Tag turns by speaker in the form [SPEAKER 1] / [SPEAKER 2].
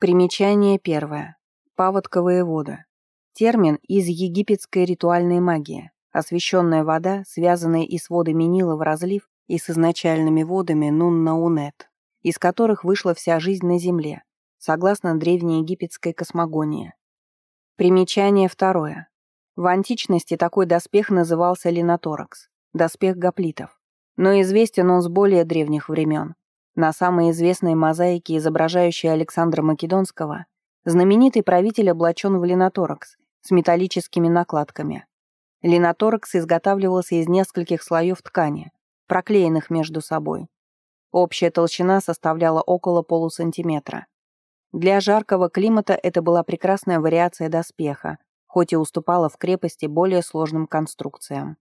[SPEAKER 1] Примечание первое. Паводковые воды. Термин из египетской ритуальной магии. Освященная вода, связанная и с водами Нила в разлив, и с изначальными водами Нун-Наунет, из которых вышла вся жизнь на Земле, согласно древнеегипетской космогонии. Примечание второе. В античности такой доспех назывался линоторакс, доспех гоплитов, но известен он с более древних времен. На самой известной мозаике, изображающей Александра Македонского, знаменитый правитель облачен в линоторакс с металлическими накладками. Линоторакс изготавливался из нескольких слоев ткани, проклеенных между собой. Общая толщина составляла около полусантиметра. Для жаркого климата это была прекрасная вариация доспеха, хоть и уступала в крепости более сложным конструкциям.